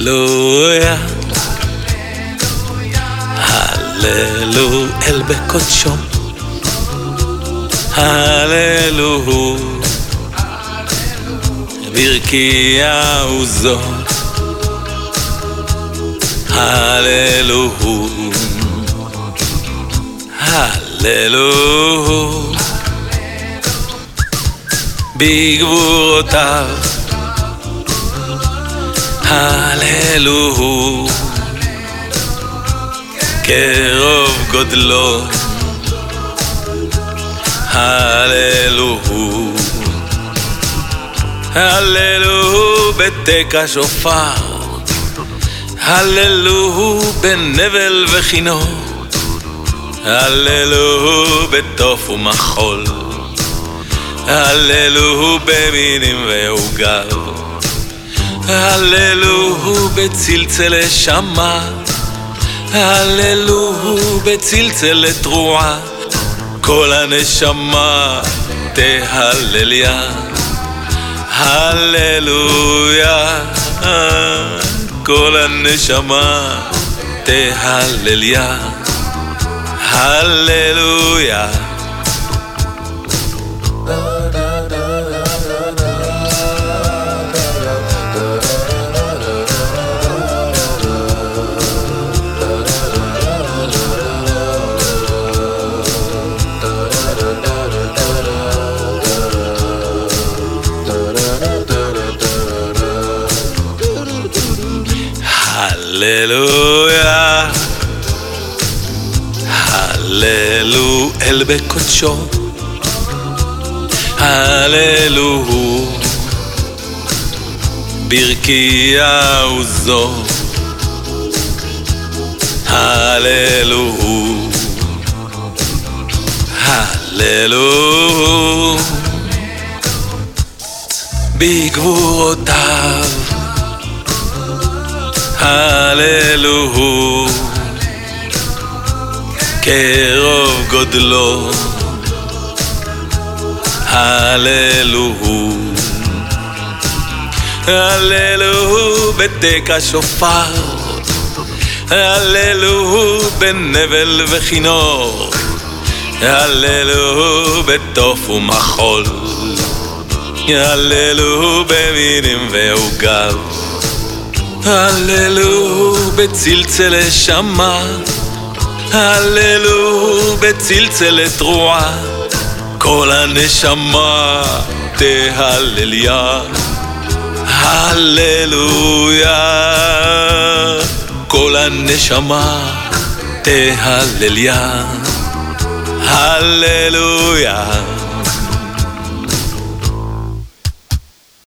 הללויה, הללו אל בקודשו, הללו ברכיה וזו, הללו, הללו בגבורותיו. הללו כרוב גודלו הללו בתקע שופר. הללו בנבל וכינור. הללו בתוף ומחול. הללו במינים ועוגב. הללו בצלצל שמע, הללו בצלצל תרועה, כל הנשמה תהלליה, הללויה, כל הנשמה תהלליה, הללויה. הללויה, הללו אל בקודשו, הללו. ברכיה וזו, הללו, הללו. בגבורותיו הללו כרוב גודלו. הללו הללו בתקע שופר הללו בנבל וכינור. הללו בתוף ומחול. הללו במינים ועוגב הללו בצלצל שמע, הללו בצלצל תרועה, כל הנשמה תהלליה, הללויה, כל הנשמה תהלליה, הללויה.